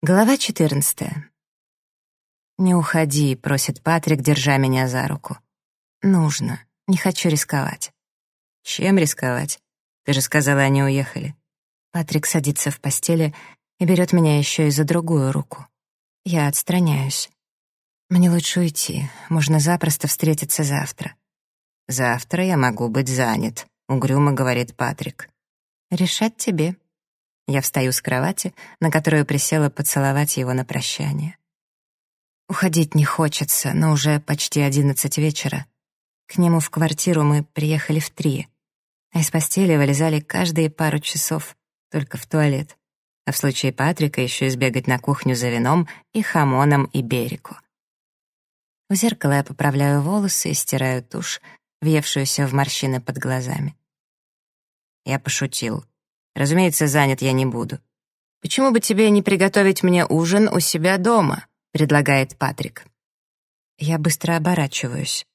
Глава 14. «Не уходи», — просит Патрик, держа меня за руку. «Нужно. Не хочу рисковать». «Чем рисковать? Ты же сказала, они уехали». Патрик садится в постели и берет меня еще и за другую руку. Я отстраняюсь. Мне лучше уйти. Можно запросто встретиться завтра. «Завтра я могу быть занят», — угрюмо говорит Патрик. «Решать тебе», я встаю с кровати, на которую присела поцеловать его на прощание. Уходить не хочется, но уже почти одиннадцать вечера. К нему в квартиру мы приехали в три, а из постели вылезали каждые пару часов, только в туалет. А в случае Патрика еще избегать на кухню за вином и хамоном и берегу. У зеркала я поправляю волосы и стираю тушь, въевшуюся в морщины под глазами. Я пошутил. Разумеется, занят я не буду. «Почему бы тебе не приготовить мне ужин у себя дома?» — предлагает Патрик. Я быстро оборачиваюсь.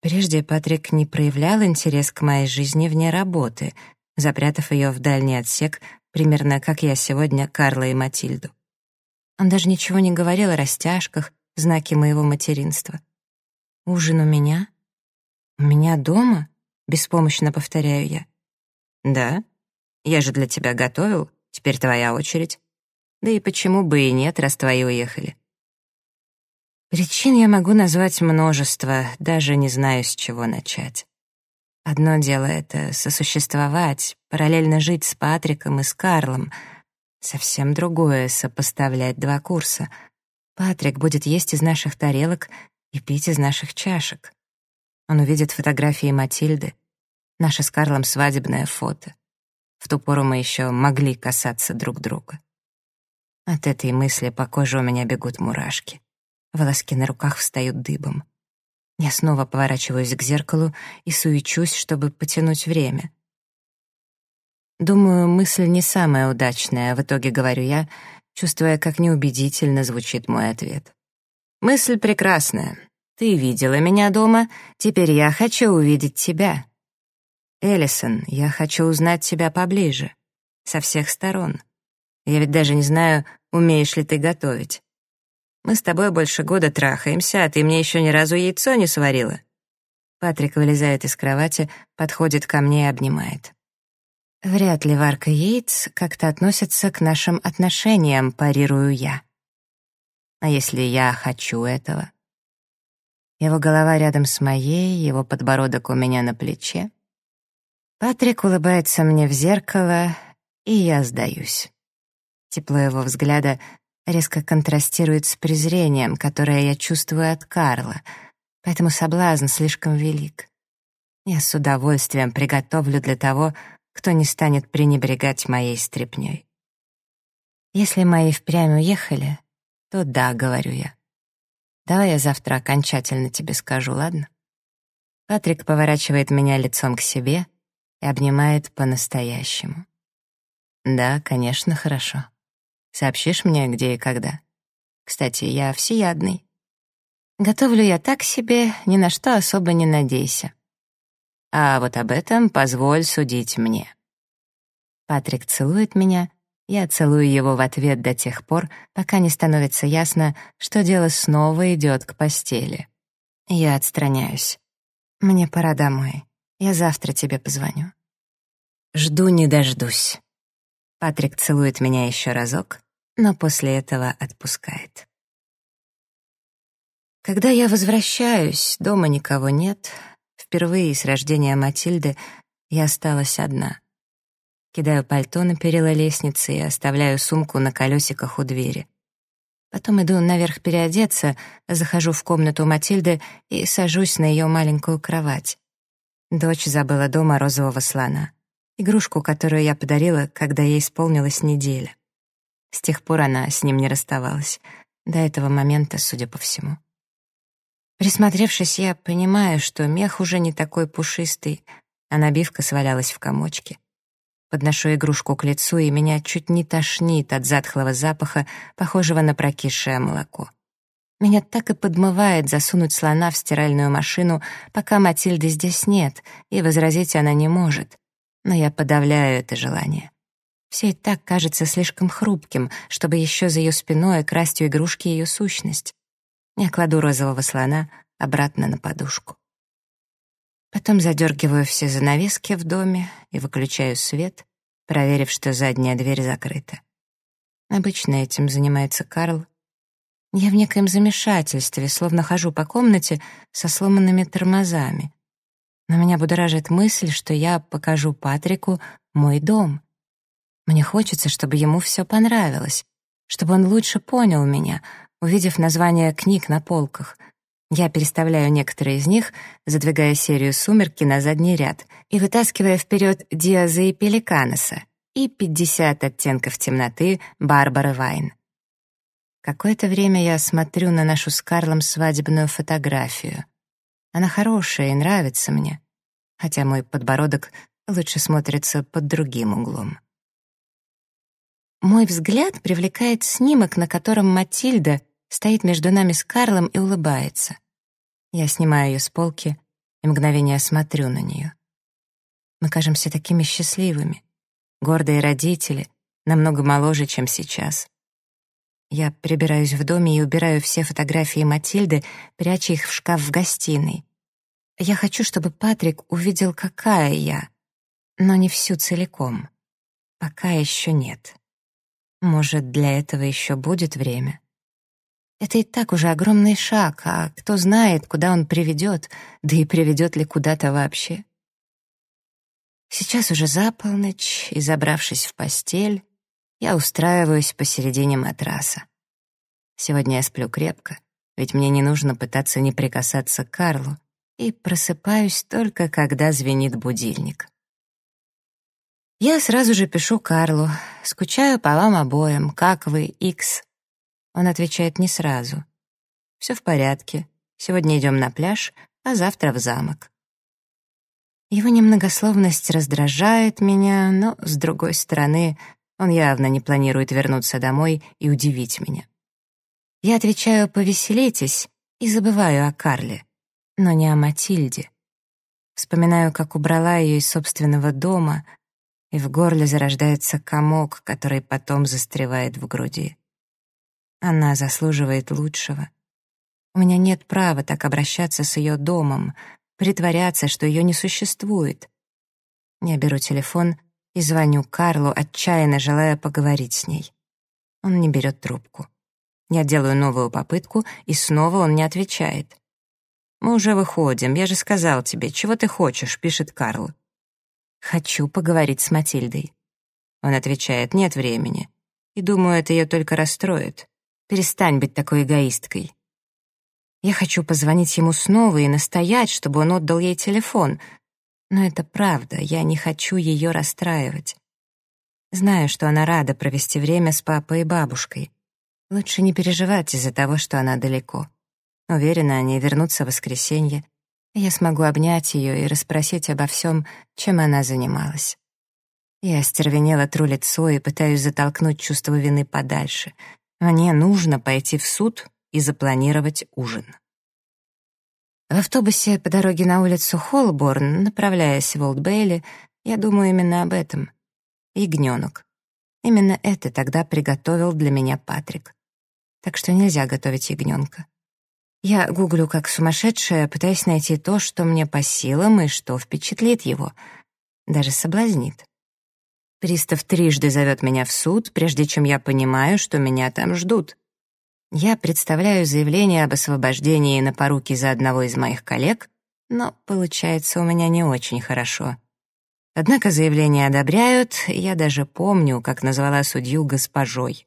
Прежде Патрик не проявлял интерес к моей жизни вне работы, запрятав ее в дальний отсек, примерно как я сегодня Карла и Матильду. Он даже ничего не говорил о растяжках, знаке моего материнства. «Ужин у меня? У меня дома?» — беспомощно повторяю я. «Да, я же для тебя готовил, теперь твоя очередь. Да и почему бы и нет, раз твои уехали. Причин я могу назвать множество, даже не знаю, с чего начать. Одно дело — это сосуществовать, параллельно жить с Патриком и с Карлом. Совсем другое — сопоставлять два курса. Патрик будет есть из наших тарелок и пить из наших чашек. Он увидит фотографии Матильды, наше с Карлом свадебное фото. В ту пору мы еще могли касаться друг друга. От этой мысли по коже у меня бегут мурашки. Волоски на руках встают дыбом. Я снова поворачиваюсь к зеркалу и суечусь, чтобы потянуть время. Думаю, мысль не самая удачная, в итоге говорю я, чувствуя, как неубедительно звучит мой ответ. Мысль прекрасная. Ты видела меня дома, теперь я хочу увидеть тебя. «Эллисон, я хочу узнать тебя поближе. Со всех сторон. Я ведь даже не знаю, умеешь ли ты готовить. Мы с тобой больше года трахаемся, а ты мне еще ни разу яйцо не сварила». Патрик вылезает из кровати, подходит ко мне и обнимает. «Вряд ли варка яиц как-то относится к нашим отношениям», парирую я. «А если я хочу этого?» Его голова рядом с моей, его подбородок у меня на плече. Патрик улыбается мне в зеркало, и я сдаюсь. Тепло его взгляда резко контрастирует с презрением, которое я чувствую от Карла, поэтому соблазн слишком велик. Я с удовольствием приготовлю для того, кто не станет пренебрегать моей стряпнёй. Если мои впрямь уехали, то да, говорю я. Давай я завтра окончательно тебе скажу, ладно? Патрик поворачивает меня лицом к себе, и обнимает по-настоящему. «Да, конечно, хорошо. Сообщишь мне, где и когда? Кстати, я всеядный. Готовлю я так себе, ни на что особо не надейся. А вот об этом позволь судить мне». Патрик целует меня, я целую его в ответ до тех пор, пока не становится ясно, что дело снова идет к постели. Я отстраняюсь. Мне пора домой. Я завтра тебе позвоню. Жду не дождусь. Патрик целует меня еще разок, но после этого отпускает. Когда я возвращаюсь, дома никого нет. Впервые с рождения Матильды я осталась одна. Кидаю пальто на перила лестницы и оставляю сумку на колесиках у двери. Потом иду наверх переодеться, захожу в комнату Матильды и сажусь на ее маленькую кровать. Дочь забыла дома розового слона. Игрушку, которую я подарила, когда ей исполнилась неделя. С тех пор она с ним не расставалась. До этого момента, судя по всему. Присмотревшись, я понимаю, что мех уже не такой пушистый, а набивка свалялась в комочке. Подношу игрушку к лицу, и меня чуть не тошнит от затхлого запаха, похожего на прокисшее молоко. Меня так и подмывает засунуть слона в стиральную машину, пока Матильды здесь нет, и возразить она не может. Но я подавляю это желание. Все и так кажется слишком хрупким, чтобы еще за ее спиной красть у игрушки ее сущность. Я кладу розового слона обратно на подушку. Потом задергиваю все занавески в доме и выключаю свет, проверив, что задняя дверь закрыта. Обычно этим занимается Карл. Я в некоем замешательстве, словно хожу по комнате со сломанными тормозами. Но меня будоражит мысль, что я покажу Патрику мой дом. Мне хочется, чтобы ему все понравилось, чтобы он лучше понял меня, увидев название книг на полках. Я переставляю некоторые из них, задвигая серию «Сумерки» на задний ряд и вытаскивая вперед «Диазы и Пеликаноса» и «50 оттенков темноты» Барбары Вайн. Какое-то время я смотрю на нашу с Карлом свадебную фотографию. Она хорошая и нравится мне, хотя мой подбородок лучше смотрится под другим углом. Мой взгляд привлекает снимок, на котором Матильда стоит между нами с Карлом и улыбается. Я снимаю ее с полки и мгновение смотрю на нее. Мы кажемся такими счастливыми. Гордые родители, намного моложе, чем сейчас. Я прибираюсь в доме и убираю все фотографии Матильды, пряча их в шкаф в гостиной. Я хочу, чтобы Патрик увидел, какая я, но не всю целиком. Пока еще нет. Может, для этого еще будет время? Это и так уже огромный шаг, а кто знает, куда он приведет, да и приведет ли куда-то вообще. Сейчас уже за полночь, и, забравшись в постель, я устраиваюсь посередине матраса. Сегодня я сплю крепко, ведь мне не нужно пытаться не прикасаться к Карлу, и просыпаюсь только, когда звенит будильник. Я сразу же пишу Карлу. «Скучаю по вам обоим. Как вы, Икс?» Он отвечает не сразу. «Все в порядке. Сегодня идем на пляж, а завтра в замок». Его немногословность раздражает меня, но, с другой стороны, он явно не планирует вернуться домой и удивить меня. Я отвечаю «повеселитесь» и забываю о Карле, но не о Матильде. Вспоминаю, как убрала ее из собственного дома — и в горле зарождается комок, который потом застревает в груди. Она заслуживает лучшего. У меня нет права так обращаться с ее домом, притворяться, что ее не существует. Я беру телефон и звоню Карлу, отчаянно желая поговорить с ней. Он не берет трубку. Я делаю новую попытку, и снова он не отвечает. «Мы уже выходим, я же сказал тебе, чего ты хочешь», — пишет Карл. «Хочу поговорить с Матильдой». Он отвечает, «Нет времени». И думаю, это ее только расстроит. Перестань быть такой эгоисткой. Я хочу позвонить ему снова и настоять, чтобы он отдал ей телефон. Но это правда, я не хочу ее расстраивать. Знаю, что она рада провести время с папой и бабушкой. Лучше не переживать из-за того, что она далеко. Уверена, они вернутся в воскресенье, я смогу обнять ее и расспросить обо всем, чем она занималась. Я остервенела тру лицо и пытаюсь затолкнуть чувство вины подальше. Мне нужно пойти в суд и запланировать ужин. В автобусе по дороге на улицу Холборн, направляясь в Олд-Бейли, я думаю именно об этом. Ягненок. Именно это тогда приготовил для меня Патрик. Так что нельзя готовить ягненка. Я гуглю как сумасшедшая, пытаясь найти то, что мне по силам и что впечатлит его, даже соблазнит. Пристав трижды зовет меня в суд, прежде чем я понимаю, что меня там ждут. Я представляю заявление об освобождении на поруки за одного из моих коллег, но получается у меня не очень хорошо. Однако заявление одобряют, я даже помню, как назвала судью госпожой.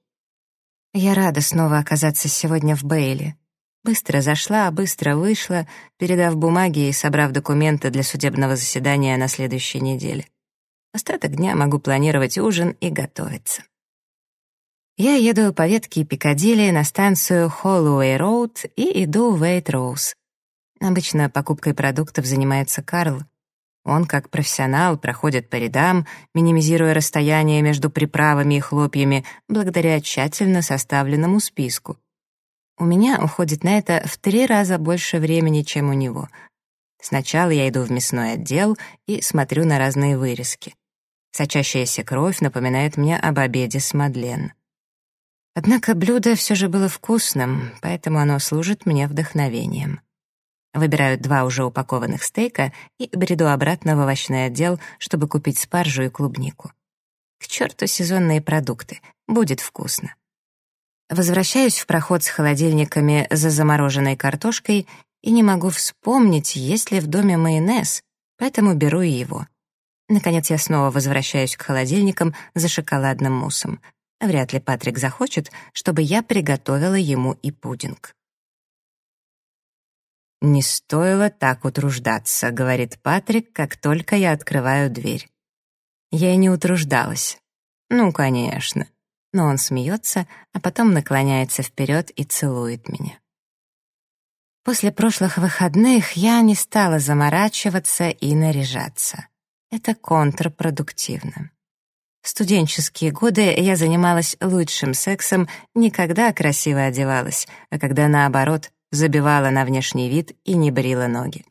Я рада снова оказаться сегодня в Бейли. Быстро зашла, быстро вышла, передав бумаги и собрав документы для судебного заседания на следующей неделе. Остаток дня могу планировать ужин и готовиться. Я еду по ветке Пикадилли на станцию Холлоуэй-Роуд и иду в Вейт-Роуз. Обычно покупкой продуктов занимается Карл. Он, как профессионал, проходит по рядам, минимизируя расстояние между приправами и хлопьями благодаря тщательно составленному списку. У меня уходит на это в три раза больше времени, чем у него. Сначала я иду в мясной отдел и смотрю на разные вырезки. Сочащаяся кровь напоминает мне об обеде с Мадлен. Однако блюдо все же было вкусным, поэтому оно служит мне вдохновением. Выбираю два уже упакованных стейка и бреду обратно в овощной отдел, чтобы купить спаржу и клубнику. К черту сезонные продукты. Будет вкусно. Возвращаюсь в проход с холодильниками за замороженной картошкой и не могу вспомнить, есть ли в доме майонез, поэтому беру его. Наконец я снова возвращаюсь к холодильникам за шоколадным муссом. Вряд ли Патрик захочет, чтобы я приготовила ему и пудинг. «Не стоило так утруждаться», — говорит Патрик, как только я открываю дверь. Я и не утруждалась. Ну, конечно. Но он смеется, а потом наклоняется вперед и целует меня. После прошлых выходных я не стала заморачиваться и наряжаться. Это контрпродуктивно. Студенческие годы я занималась лучшим сексом, никогда красиво одевалась, а когда, наоборот, забивала на внешний вид и не брила ноги.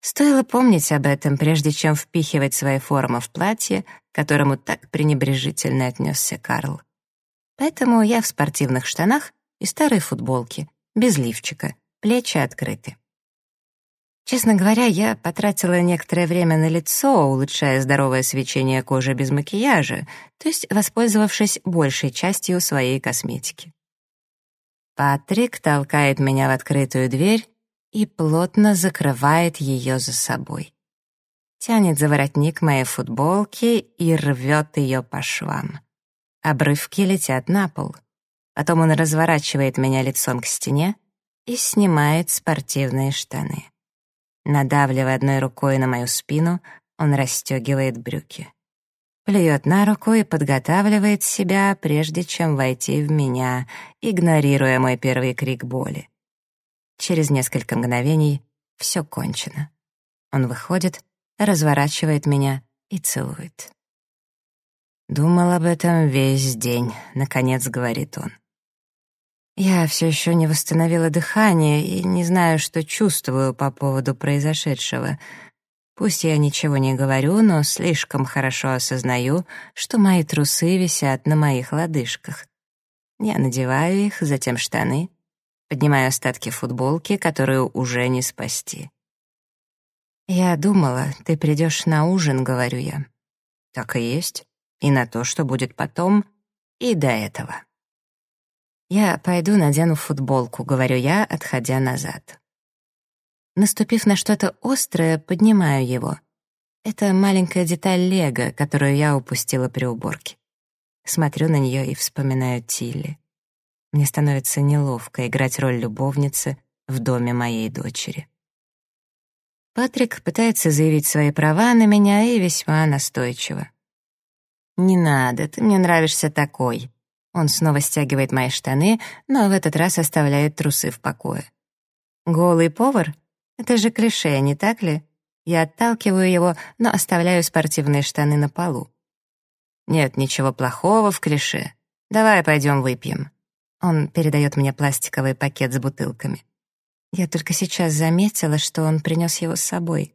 Стоило помнить об этом, прежде чем впихивать свои формы в платье, к которому так пренебрежительно отнесся Карл. Поэтому я в спортивных штанах и старой футболке, без лифчика, плечи открыты. Честно говоря, я потратила некоторое время на лицо, улучшая здоровое свечение кожи без макияжа, то есть воспользовавшись большей частью своей косметики. Патрик толкает меня в открытую дверь и плотно закрывает ее за собой. Тянет за воротник моей футболки и рвет ее по швам. Обрывки летят на пол. Потом он разворачивает меня лицом к стене и снимает спортивные штаны. Надавливая одной рукой на мою спину, он расстегивает брюки. Плюет на руку и подготавливает себя, прежде чем войти в меня, игнорируя мой первый крик боли. Через несколько мгновений все кончено. Он выходит, разворачивает меня и целует. «Думал об этом весь день», — наконец говорит он. Я все еще не восстановила дыхание и не знаю, что чувствую по поводу произошедшего. Пусть я ничего не говорю, но слишком хорошо осознаю, что мои трусы висят на моих лодыжках. Я надеваю их, затем штаны, поднимаю остатки футболки, которую уже не спасти. «Я думала, ты придешь на ужин», — говорю я. «Так и есть. И на то, что будет потом, и до этого». «Я пойду надену футболку», — говорю я, отходя назад. Наступив на что-то острое, поднимаю его. Это маленькая деталь лего, которую я упустила при уборке. Смотрю на нее и вспоминаю Тилли. Мне становится неловко играть роль любовницы в доме моей дочери. Патрик пытается заявить свои права на меня и весьма настойчиво. «Не надо, ты мне нравишься такой», он снова стягивает мои штаны, но в этот раз оставляет трусы в покое. «Голый повар? Это же клише, не так ли?» Я отталкиваю его, но оставляю спортивные штаны на полу. «Нет ничего плохого в клише. Давай пойдем выпьем». Он передает мне пластиковый пакет с бутылками. Я только сейчас заметила, что он принес его с собой.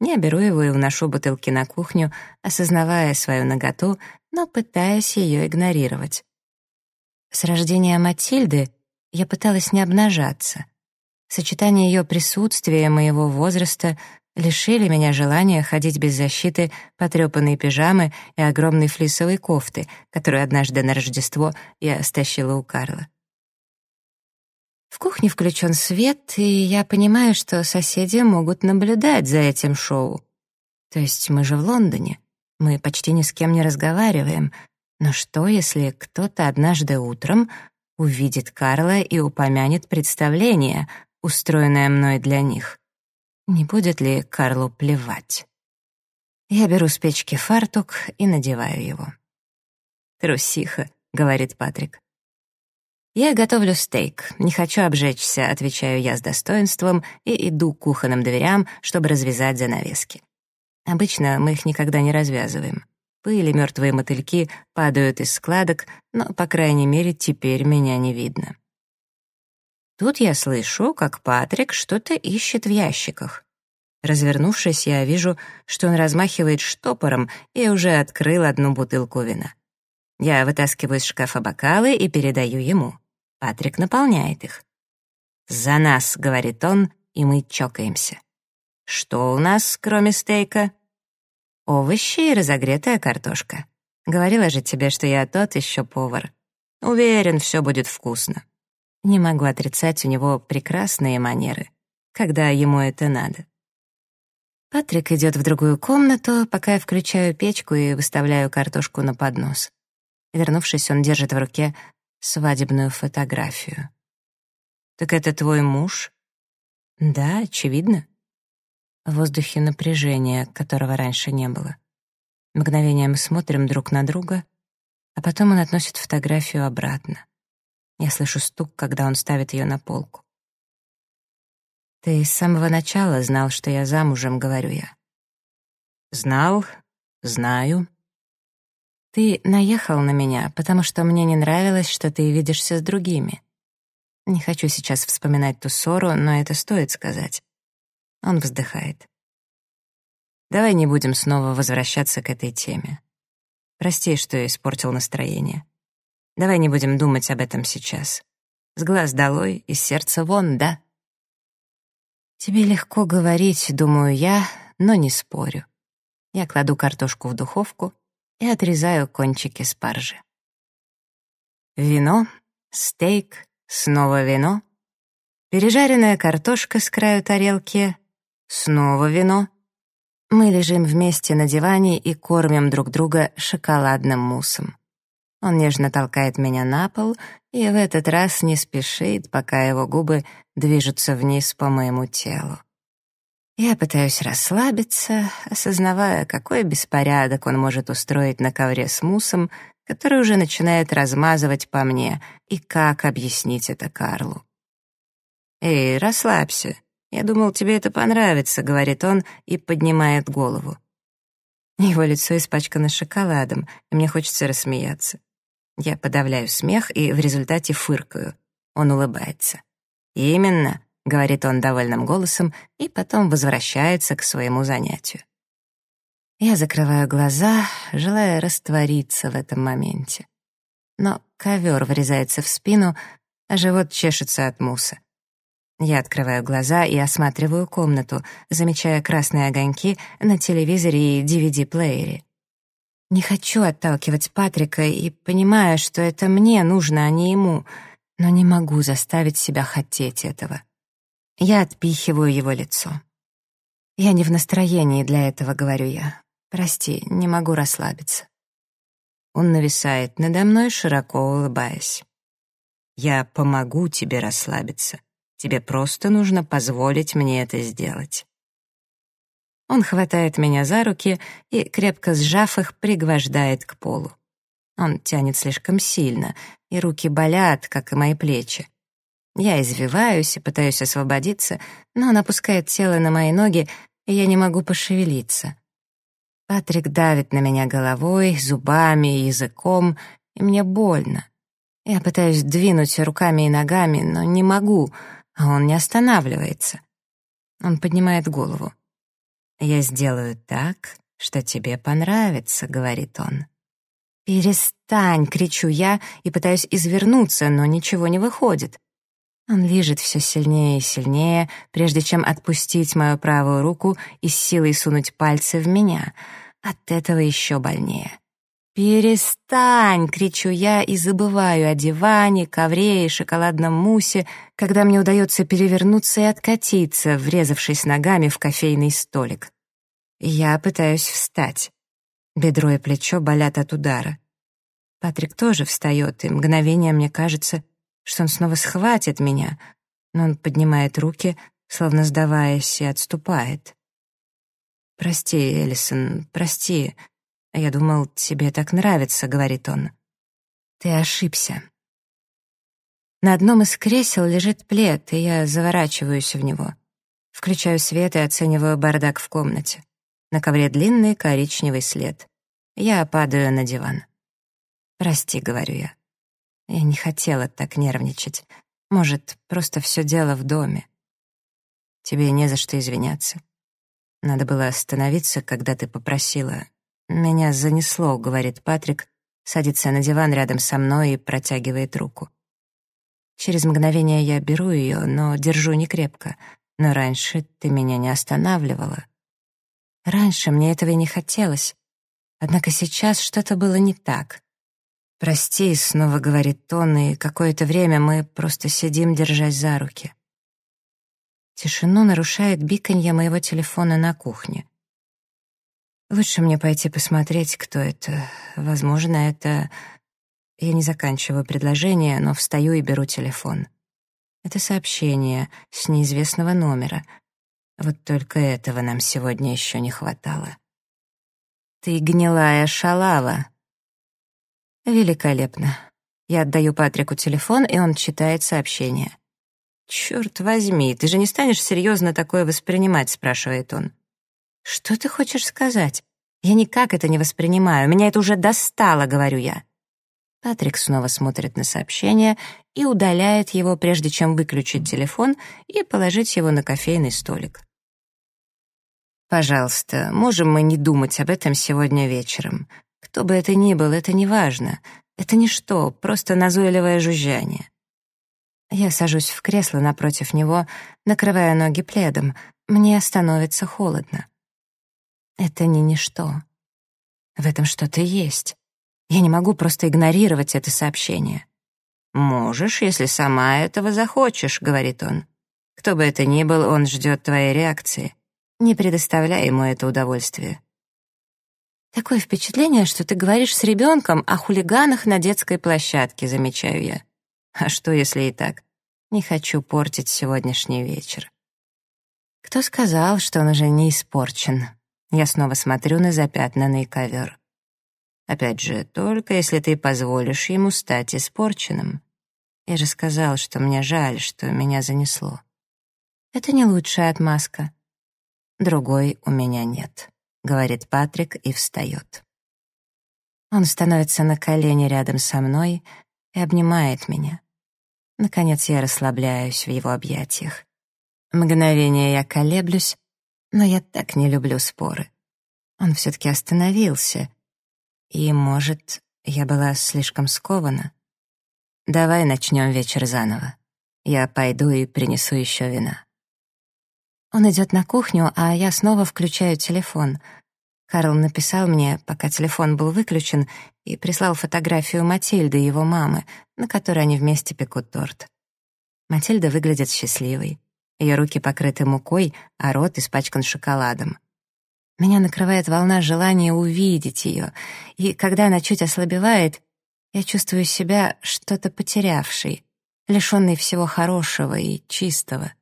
Я беру его и уношу бутылки на кухню, осознавая свою наготу, но пытаясь ее игнорировать. С рождения Матильды я пыталась не обнажаться. Сочетание ее присутствия и моего возраста лишили меня желания ходить без защиты, потрепанной пижамы и огромной флисовой кофты, которую однажды на Рождество я стащила у Карла. В кухне включен свет, и я понимаю, что соседи могут наблюдать за этим шоу. То есть мы же в Лондоне, мы почти ни с кем не разговариваем, но что, если кто-то однажды утром увидит Карла и упомянет представление, устроенное мной для них? Не будет ли Карлу плевать? Я беру с печки фартук и надеваю его. «Трусиха», — говорит Патрик. «Я готовлю стейк. Не хочу обжечься», — отвечаю я с достоинством и иду к кухонным дверям, чтобы развязать занавески. Обычно мы их никогда не развязываем. Пыль и мертвые мотыльки падают из складок, но, по крайней мере, теперь меня не видно. Тут я слышу, как Патрик что-то ищет в ящиках. Развернувшись, я вижу, что он размахивает штопором и уже открыл одну бутылку вина. Я вытаскиваю из шкафа бокалы и передаю ему. Патрик наполняет их. «За нас», — говорит он, и мы чокаемся. «Что у нас, кроме стейка?» «Овощи и разогретая картошка. Говорила же тебе, что я тот еще повар. Уверен, все будет вкусно». Не могу отрицать у него прекрасные манеры, когда ему это надо. Патрик идет в другую комнату, пока я включаю печку и выставляю картошку на поднос. Вернувшись, он держит в руке свадебную фотографию. «Так это твой муж?» «Да, очевидно». В воздухе напряжение, которого раньше не было. Мгновение мы смотрим друг на друга, а потом он относит фотографию обратно. Я слышу стук, когда он ставит ее на полку. «Ты с самого начала знал, что я замужем», — говорю я. «Знал, знаю». «Ты наехал на меня, потому что мне не нравилось, что ты видишься с другими. Не хочу сейчас вспоминать ту ссору, но это стоит сказать». Он вздыхает. «Давай не будем снова возвращаться к этой теме. Прости, что испортил настроение. Давай не будем думать об этом сейчас. С глаз долой, из сердца вон, да? Тебе легко говорить, думаю я, но не спорю. Я кладу картошку в духовку и отрезаю кончики спаржи. Вино, стейк, снова вино, пережаренная картошка с краю тарелки, снова вино. Мы лежим вместе на диване и кормим друг друга шоколадным муссом. Он нежно толкает меня на пол и в этот раз не спешит, пока его губы движутся вниз по моему телу. Я пытаюсь расслабиться, осознавая, какой беспорядок он может устроить на ковре с муссом, который уже начинает размазывать по мне, и как объяснить это Карлу. «Эй, расслабься. Я думал, тебе это понравится», — говорит он и поднимает голову. Его лицо испачкано шоколадом, и мне хочется рассмеяться. Я подавляю смех и в результате фыркаю. Он улыбается. «Именно», — говорит он довольным голосом, и потом возвращается к своему занятию. Я закрываю глаза, желая раствориться в этом моменте. Но ковер врезается в спину, а живот чешется от муса. Я открываю глаза и осматриваю комнату, замечая красные огоньки на телевизоре и DVD-плеере. Не хочу отталкивать Патрика и понимаю, что это мне нужно, а не ему, но не могу заставить себя хотеть этого. Я отпихиваю его лицо. Я не в настроении для этого, говорю я. Прости, не могу расслабиться. Он нависает надо мной, широко улыбаясь. Я помогу тебе расслабиться. Тебе просто нужно позволить мне это сделать. Он хватает меня за руки и, крепко сжав их, пригвождает к полу. Он тянет слишком сильно, и руки болят, как и мои плечи. Я извиваюсь и пытаюсь освободиться, но он опускает тело на мои ноги, и я не могу пошевелиться. Патрик давит на меня головой, зубами языком, и мне больно. Я пытаюсь двинуть руками и ногами, но не могу, а он не останавливается. Он поднимает голову. «Я сделаю так, что тебе понравится», — говорит он. «Перестань!» — кричу я и пытаюсь извернуться, но ничего не выходит. Он лежит все сильнее и сильнее, прежде чем отпустить мою правую руку и с силой сунуть пальцы в меня. От этого еще больнее. «Перестань!» — кричу я и забываю о диване, ковре и шоколадном мусе, когда мне удается перевернуться и откатиться, врезавшись ногами в кофейный столик. Я пытаюсь встать. Бедро и плечо болят от удара. Патрик тоже встает, и мгновение мне кажется, что он снова схватит меня, но он поднимает руки, словно сдаваясь, и отступает. «Прости, Элисон, прости», «Я думал, тебе так нравится», — говорит он. «Ты ошибся». На одном из кресел лежит плед, и я заворачиваюсь в него. Включаю свет и оцениваю бардак в комнате. На ковре длинный коричневый след. Я падаю на диван. «Прости», — говорю я. Я не хотела так нервничать. Может, просто все дело в доме. Тебе не за что извиняться. Надо было остановиться, когда ты попросила. Меня занесло, говорит Патрик, садится на диван рядом со мной и протягивает руку. Через мгновение я беру ее, но держу не крепко. Но раньше ты меня не останавливала. Раньше мне этого и не хотелось. Однако сейчас что-то было не так. «Прости», — снова говорит он, и какое-то время мы просто сидим, держась за руки. Тишину нарушает биканье моего телефона на кухне. Лучше мне пойти посмотреть, кто это. Возможно, это... Я не заканчиваю предложение, но встаю и беру телефон. Это сообщение с неизвестного номера. Вот только этого нам сегодня еще не хватало. «Ты гнилая шалава», Великолепно. Я отдаю Патрику телефон, и он читает сообщение. «Черт возьми, ты же не станешь серьезно такое воспринимать?» — спрашивает он. «Что ты хочешь сказать? Я никак это не воспринимаю. Меня это уже достало», — говорю я. Патрик снова смотрит на сообщение и удаляет его, прежде чем выключить телефон и положить его на кофейный столик. «Пожалуйста, можем мы не думать об этом сегодня вечером? Кто бы это ни был, это не важно. Это ничто, просто назойливое жужжание. Я сажусь в кресло напротив него, накрывая ноги пледом. Мне становится холодно. Это не ничто. В этом что-то есть. Я не могу просто игнорировать это сообщение. «Можешь, если сама этого захочешь», — говорит он. «Кто бы это ни был, он ждет твоей реакции. Не предоставляй ему это удовольствие. «Такое впечатление, что ты говоришь с ребенком о хулиганах на детской площадке», — замечаю я. А что, если и так? Не хочу портить сегодняшний вечер. Кто сказал, что он уже не испорчен? Я снова смотрю на запятнанный ковер. Опять же, только если ты позволишь ему стать испорченным. Я же сказал, что мне жаль, что меня занесло. Это не лучшая отмазка. Другой у меня нет. — говорит Патрик и встает. Он становится на колени рядом со мной и обнимает меня. Наконец я расслабляюсь в его объятиях. Мгновение я колеблюсь, но я так не люблю споры. Он все-таки остановился, и, может, я была слишком скована. Давай начнем вечер заново. Я пойду и принесу еще вина. Он идет на кухню, а я снова включаю телефон. Карл написал мне, пока телефон был выключен, и прислал фотографию Матильды, его мамы, на которой они вместе пекут торт. Матильда выглядит счастливой. Ее руки покрыты мукой, а рот испачкан шоколадом. Меня накрывает волна желания увидеть ее, и когда она чуть ослабевает, я чувствую себя что-то потерявшей, лишенной всего хорошего и чистого.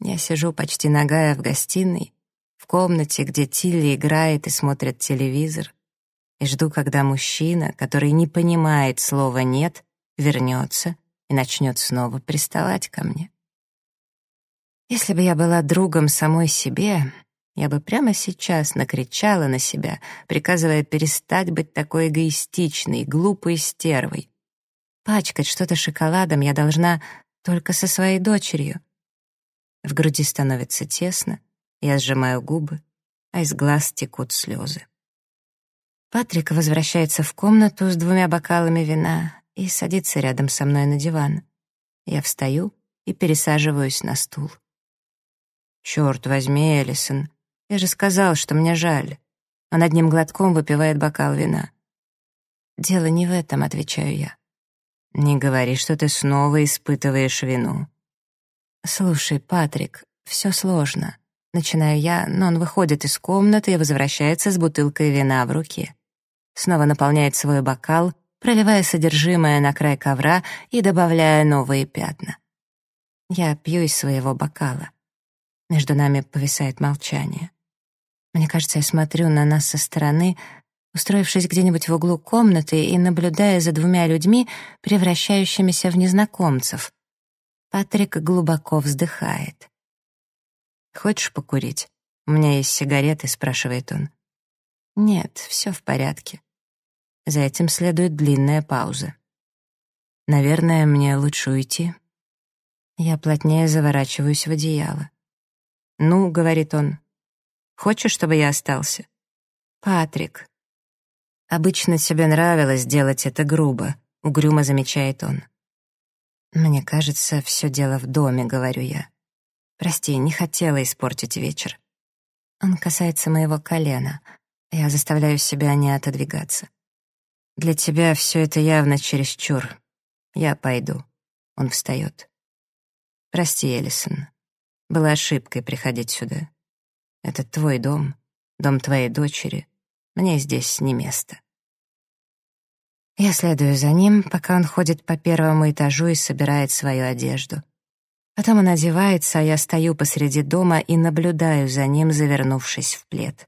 Я сижу почти нагая в гостиной, в комнате, где Тилли играет и смотрит телевизор, и жду, когда мужчина, который не понимает слова «нет», вернется и начнет снова приставать ко мне. Если бы я была другом самой себе, я бы прямо сейчас накричала на себя, приказывая перестать быть такой эгоистичной, глупой стервой. Пачкать что-то шоколадом я должна только со своей дочерью, в груди становится тесно, я сжимаю губы, а из глаз текут слезы. Патрик возвращается в комнату с двумя бокалами вина и садится рядом со мной на диван. Я встаю и пересаживаюсь на стул. «Черт возьми, Элисон, я же сказал, что мне жаль». Он одним глотком выпивает бокал вина. «Дело не в этом», — отвечаю я. «Не говори, что ты снова испытываешь вину. «Слушай, Патрик, все сложно». Начинаю я, но он выходит из комнаты и возвращается с бутылкой вина в руке. Снова наполняет свой бокал, проливая содержимое на край ковра и добавляя новые пятна. Я пью из своего бокала. Между нами повисает молчание. Мне кажется, я смотрю на нас со стороны, устроившись где-нибудь в углу комнаты и наблюдая за двумя людьми, превращающимися в незнакомцев, Патрик глубоко вздыхает. «Хочешь покурить? У меня есть сигареты», — спрашивает он. «Нет, все в порядке». За этим следует длинная пауза. «Наверное, мне лучше уйти». Я плотнее заворачиваюсь в одеяло. «Ну», — говорит он, Хочешь, чтобы я остался?» «Патрик». «Обычно тебе нравилось делать это грубо», — угрюмо замечает он. «Мне кажется, все дело в доме», — говорю я. «Прости, не хотела испортить вечер». Он касается моего колена. Я заставляю себя не отодвигаться. «Для тебя все это явно чересчур. Я пойду». Он встает. «Прости, Элисон. Была ошибкой приходить сюда. Это твой дом, дом твоей дочери. Мне здесь не место». Я следую за ним, пока он ходит по первому этажу и собирает свою одежду. Потом он одевается, а я стою посреди дома и наблюдаю за ним, завернувшись в плед.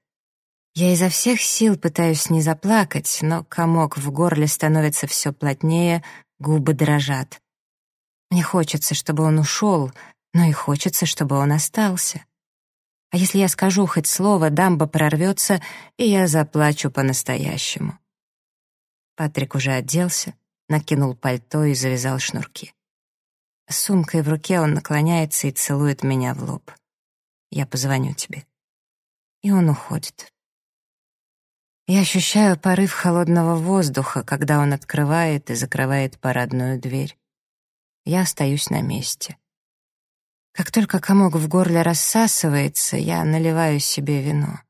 Я изо всех сил пытаюсь не заплакать, но комок в горле становится все плотнее, губы дрожат. Мне хочется, чтобы он ушел, но и хочется, чтобы он остался. А если я скажу хоть слово, дамба прорвется, и я заплачу по-настоящему. Патрик уже оделся, накинул пальто и завязал шнурки. С сумкой в руке он наклоняется и целует меня в лоб. «Я позвоню тебе». И он уходит. Я ощущаю порыв холодного воздуха, когда он открывает и закрывает парадную дверь. Я остаюсь на месте. Как только комок в горле рассасывается, я наливаю себе вино.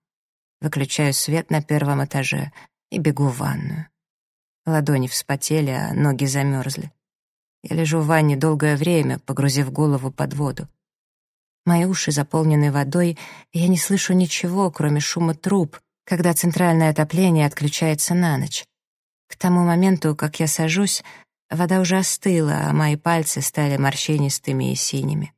Выключаю свет на первом этаже и бегу в ванную. Ладони вспотели, а ноги замерзли. Я лежу в ванне долгое время, погрузив голову под воду. Мои уши заполнены водой, и я не слышу ничего, кроме шума труб, когда центральное отопление отключается на ночь. К тому моменту, как я сажусь, вода уже остыла, а мои пальцы стали морщинистыми и синими.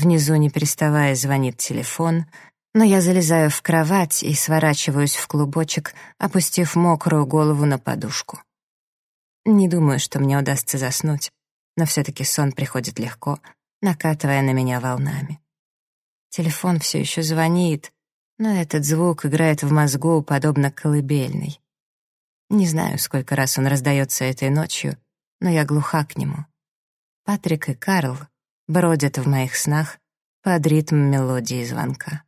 Внизу, не переставая, звонит телефон — но я залезаю в кровать и сворачиваюсь в клубочек, опустив мокрую голову на подушку. Не думаю, что мне удастся заснуть, но все-таки сон приходит легко, накатывая на меня волнами. Телефон все еще звонит, но этот звук играет в мозгу, подобно колыбельной. Не знаю, сколько раз он раздается этой ночью, но я глуха к нему. Патрик и Карл бродят в моих снах под ритм мелодии звонка.